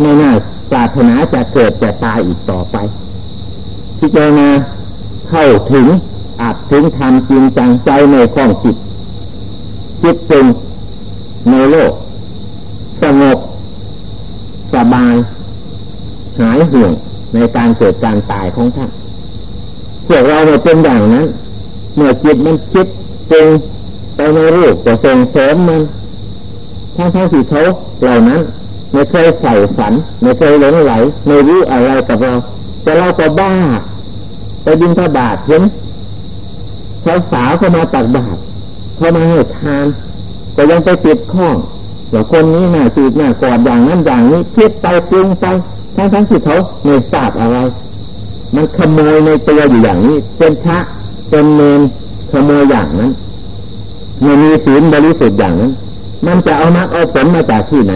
ไม่น่าปรารถนาจะเกิดจะตายอีกต่อไปพิจารณา เข้าถึงอาจถึงทำจริงจังใจในข้องจิตจิตจริงในโลก สงบ สบาย หายห่วงในการเกิดการตายของท่านพวกเราเป็นอย่างนั้น เมื่อจิตมันคิดปรุงไปในรูปจะส่งเสริมมันทั้งทั้งที่เขาเหล่านั้นไม่เคยใส่ฝันไม่เคยหลงไหลไม่รู้อะไรกับเรา แต่เราก็บ้า ไปดินทบาทเห็นสาวเขามาตักบาตรเขามาให้ทานแต่ยังไปติดข้องว่าคนนี้น่าจีบน่ากอดอย่างนั้นอย่างนี้คิดไปปรุงไปทั้งทั้งที่เขาไม่ทราบอะไร มันขโมยในตัวอยู่อย่างนี้เป็นพระเป็นเนนขโมยอย่างนั้นไม่มีศีลบริสุทธิ์อย่างนั้น มันจะเอานักเอาผลมาจากที่ไหน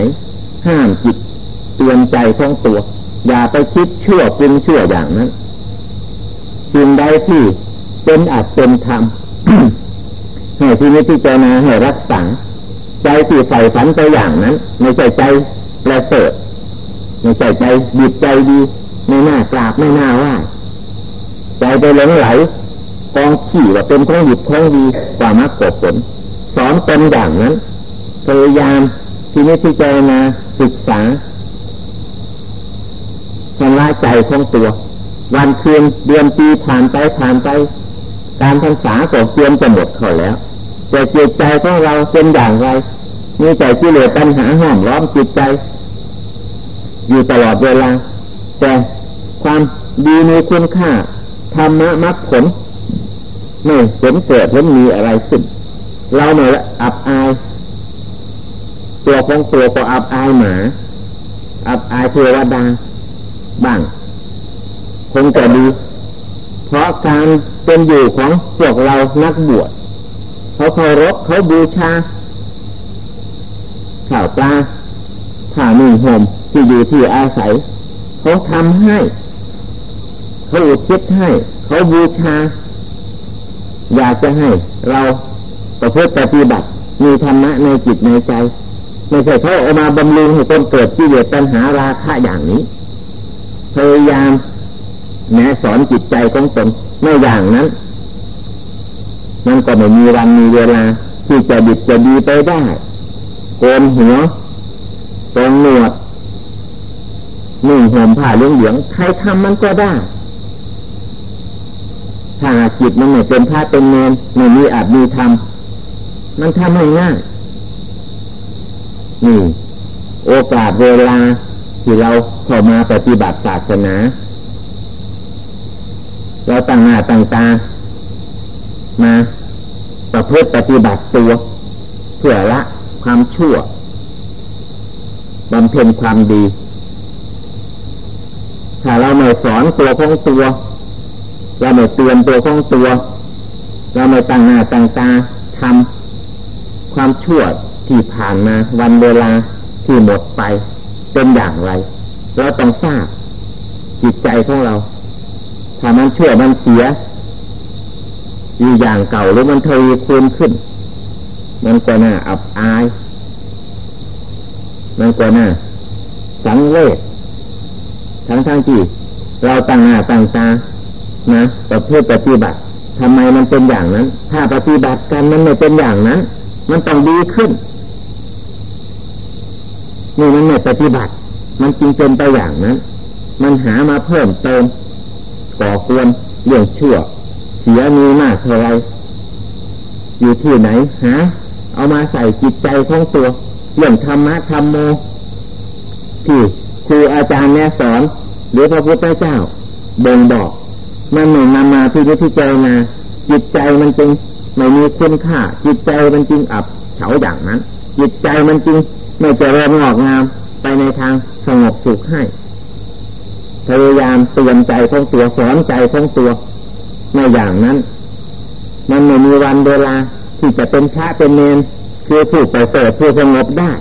ห้ามจิตเตือนใจของตัว อย่าไปคิดชั่วปรุงชั่วอย่างนั้น สิ่งใดที่เป็นอาจเป็นธรรมให้ที่นี้ที่เจนาให้รักษาใจที่ใส่ฝันไปอย่างนั้นไม่ใช่ใจประเสริฐไม่ใช่ใจดีใจดีไม่น่ากราบไม่น่าไหวใจไปหลงไหลกองขี่ว่าเป็นของดีของดีกว่ามากกว่าผลสอนตนอย่างนั้นพยายามที่นี้ที่เจนาศึกษาชำระใจของตัว วันคืนเดือนปีผ่านไปผ่านไป การพรรษาก็เตรียมจะหมดเขาแล้ว แต่จิตใจของเราเป็นอย่างไร มีใจที่เหลือปัญหาห้อมล้อมจิตใจ อยู่ตลอดเวลา แต่ความดีมีคุณค่าธรรมะมรรคผลไม่เห็นเกิดเห็นมีอะไรขึ้น เราเนี่ยอับอาย ตัวของตัวก็อับอายหมา อับอายเทวดาบ้าง คงจะดี เพราะการเป็นอยู่ของพวกเรานักบวชเขาเคารพเขาบูชาข่าวปลาผ่าหนึ่งห่มที่อยู่ที่อาศัย เขาทำให้ เขาอุทิศให้ เขาบูชา อยากจะให้เราประพฤติปฏิบัติ มีธรรมะในจิตในใจไม่ใช่เขาเอามาบำรุงให้คนเกิดที่เดือดปัญหาราคะอย่างนี้พยายาม แนะสอนจิตใจของตนไม่อย่างนั้น มันก็ไม่มีวันมีเวลา ที่จะดิบจะดีไปได้โกนหัวตรงหนวดหนึ่งห่มผ้าเหลืองเหลืองใครทำมันก็ได้ ถ้าจิตมันไม่เป็นผ้าเป็นเนนไม่มีอาจมีทำมันทำไม่ง่ายนี่ โอกาสเวลาที่เราเข้ามาปฏิบัติศาสนา เราตั้งหน้าตั้งตามาประพฤติปฏิบัติตัวเพื่อละความชั่วบำเพ็ญความดี ถ้าเราไม่สอนตัวของตัว เราไม่เตือนตัวของตัว เราไม่ตั้งหน้าตั้งตาทำความชั่วที่ผ่านมาวันเวลาที่หมดไปเป็นอย่างไร เราต้องทราบจิตใจของเรา ถ้ามันชั่วมันเสีย อยู่อย่างเก่าหรือมันทวีคูณขึ้น มันก็น่าอับอาย มันก็น่าสังเวชทั้งทั้งที่เราตั้งหน้าตั้งตานะประพฤติปฏิบัติทำไมมันเป็นอย่างนั้น ถ้าปฏิบัติกันมันไม่เป็นอย่างนั้น มันต้องดีขึ้นนี่มันไม่ปฏิบัติ มันจริงเป็นไปอย่างนั้น มันหามาเพิ่มเติม ก่อควรเรื่องชั่ว เสียมีมากเท่าไรอยู่ที่ไหนหาเอามาใส่จิตใจของตัว เรื่องธรรมะธรรมโม ที่ครูอาจารย์แนะสอน หรือพระพุทธเจ้าเบ่งบอก มันหนึ่งนำมาที่นิพพานาจิตใจมันจึงไม่มีคุณค่า จิตใจมันจึงอับเฉาอย่างนั้น จิตใจมันจึงไม่เจริญงอกงามไปในทางสงบสุขให้ พยายามเตือนใจของตัวสอนใจของตัวไม่อย่างนั้น มันไม่มีวันเวลาที่จะเป็นพระเป็นเนนคือผู้ไปเสดผู้สงบได้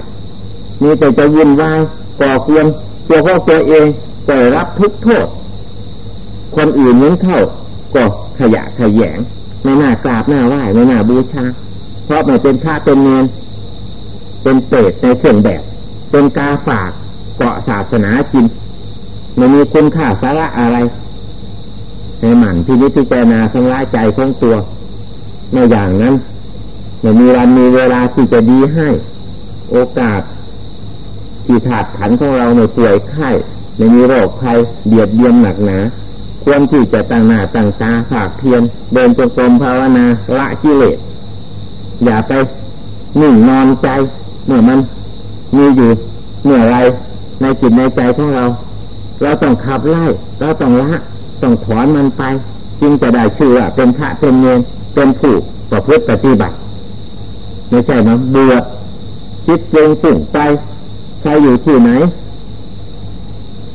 มีแต่จะยินวายก่อควรตัวของตัวเองจะรับทุกโทษ คนอื่นนั้นเท่าก็ขยะขยงไม่น่ากราบหน้าไหว้ไม่น่าบูชา เพราะมันเป็นพระเป็นเนนเป็นเปรตในเครื่องแบบ เป็นกาฝากเกาะศาสนาจิน ไม่มีคุณค่าสาระอะไรในหมั่นที่นิพพานาทั้งร้ายใจของตัวในอย่างนั้นไม่มีวันมีเวลาที่จะดีให้ โอกาส ที่ถาดขันของเราในป่วยไข้ไม่มีโรคภัยเบียดเบียนหนักหนาควรที่จะตั้งหน้าตั้งตาฝากเพียนเดินจงกรมภาวนาละกิเลสอย่าไปนิ่งนอนใจ เมื่อมันมีอยู่เมื่อไรในจิตในใจของเรา เราต้องขับไล่เราต้องละต้องถอนมันไป จึงจะได้ชื่อว่าเป็นพระเป็นเนรเป็นผู้ประพฤติปฏิบัติไม่ใช่มาเบื่อคิดเรงสุ่งไปใครอยู่ที่ไหน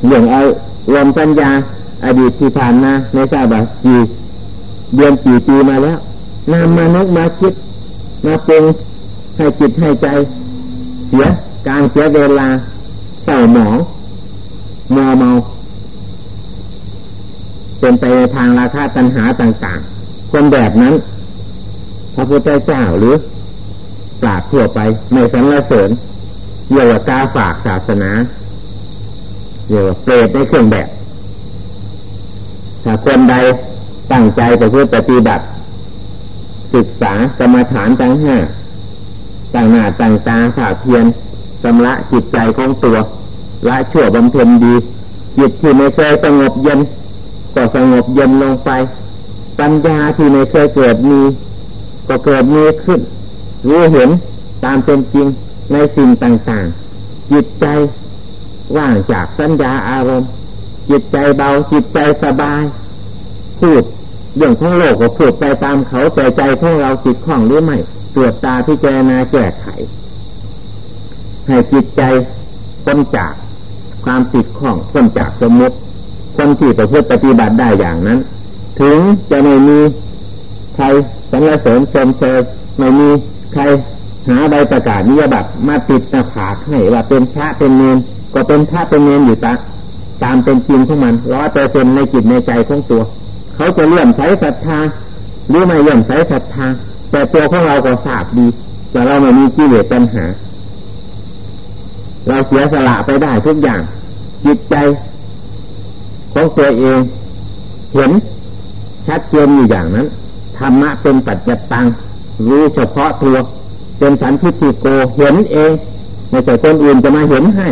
อย่างเอาลมปัญญา อดีตที่ผ่านมาไม่ทราบว่ากี่เดือนกี่ปีมาแล้วนำมานกมาคิดมาปรุงให้จิตให้ใจ เสียการเสียเวลาเศร้าหมอง มัวเมาเป็นไปในทางราคาตัณหาต่างๆ คนแบบนั้น พระพุทธเจ้าหรือปราดทั่วไปไม่สรรเสริญเยี่ยวกาฝากศาสนาเยี่ยวเปรตในเครื่องแบบ ถ้าคนใดตั้งใจไปเพื่อปฏิบัติ ศึกษากรรมฐานตั้งห้าตั้งหน้าตั้งตาขาเพียนสำระจิตใจของตัว ละชั่วบำเพ็ญดี จิตที่ไม่เคยสงบเย็นก็สงบเย็นลงไป ปัญญาที่ไม่เคยเกิดมี ก็เกิดมีขึ้น รู้เห็นตามเป็นจริงในสิ่งต่างๆ จิตใจว่างจากสัญญาอารมณ์ จิตใจเบาจิตใจสบาย พูดเรื่องของโลกก็พูดไปตามเขาแต่ใจของเราจิตข้องหรือไม่ตรวจตาพิจารณาแก้ไขให้จิตใจพ้นจาก ความติดข้องพ้นจากสมมติคนที่ประพฤติปฏิบัติได้อย่างนั้น ถึงจะไม่มีใครสรรเสริญชมเชยไม่มีใครหาใบประกาศนิยบัตรมาติดหน้าผากให้ว่าเป็นพระเป็นเนรก็เป็นพระเป็นเนรอยู่ตาตามเป็นจริงของมันร้อยเปอร์เซ็นในจิตในใจของตัว เขาจะเลื่อมใช้ศรัทธาหรือไม่เลื่อมใช้ศรัทธาแต่ตัวของเราก็ทราบดีแต่เราไม่มีกิเลสปัญหา เราเสียสละไปได้ทุกอย่าง จิตใจ ของตัวเองเห็นชัดเจนอยู่อย่างนั้นธรรมะเป็นปัจจตังรู้เฉพาะตัวเป็นสันทิฏฐิโกเห็นเองไม่ใช่คนอื่นจะมาเห็นให้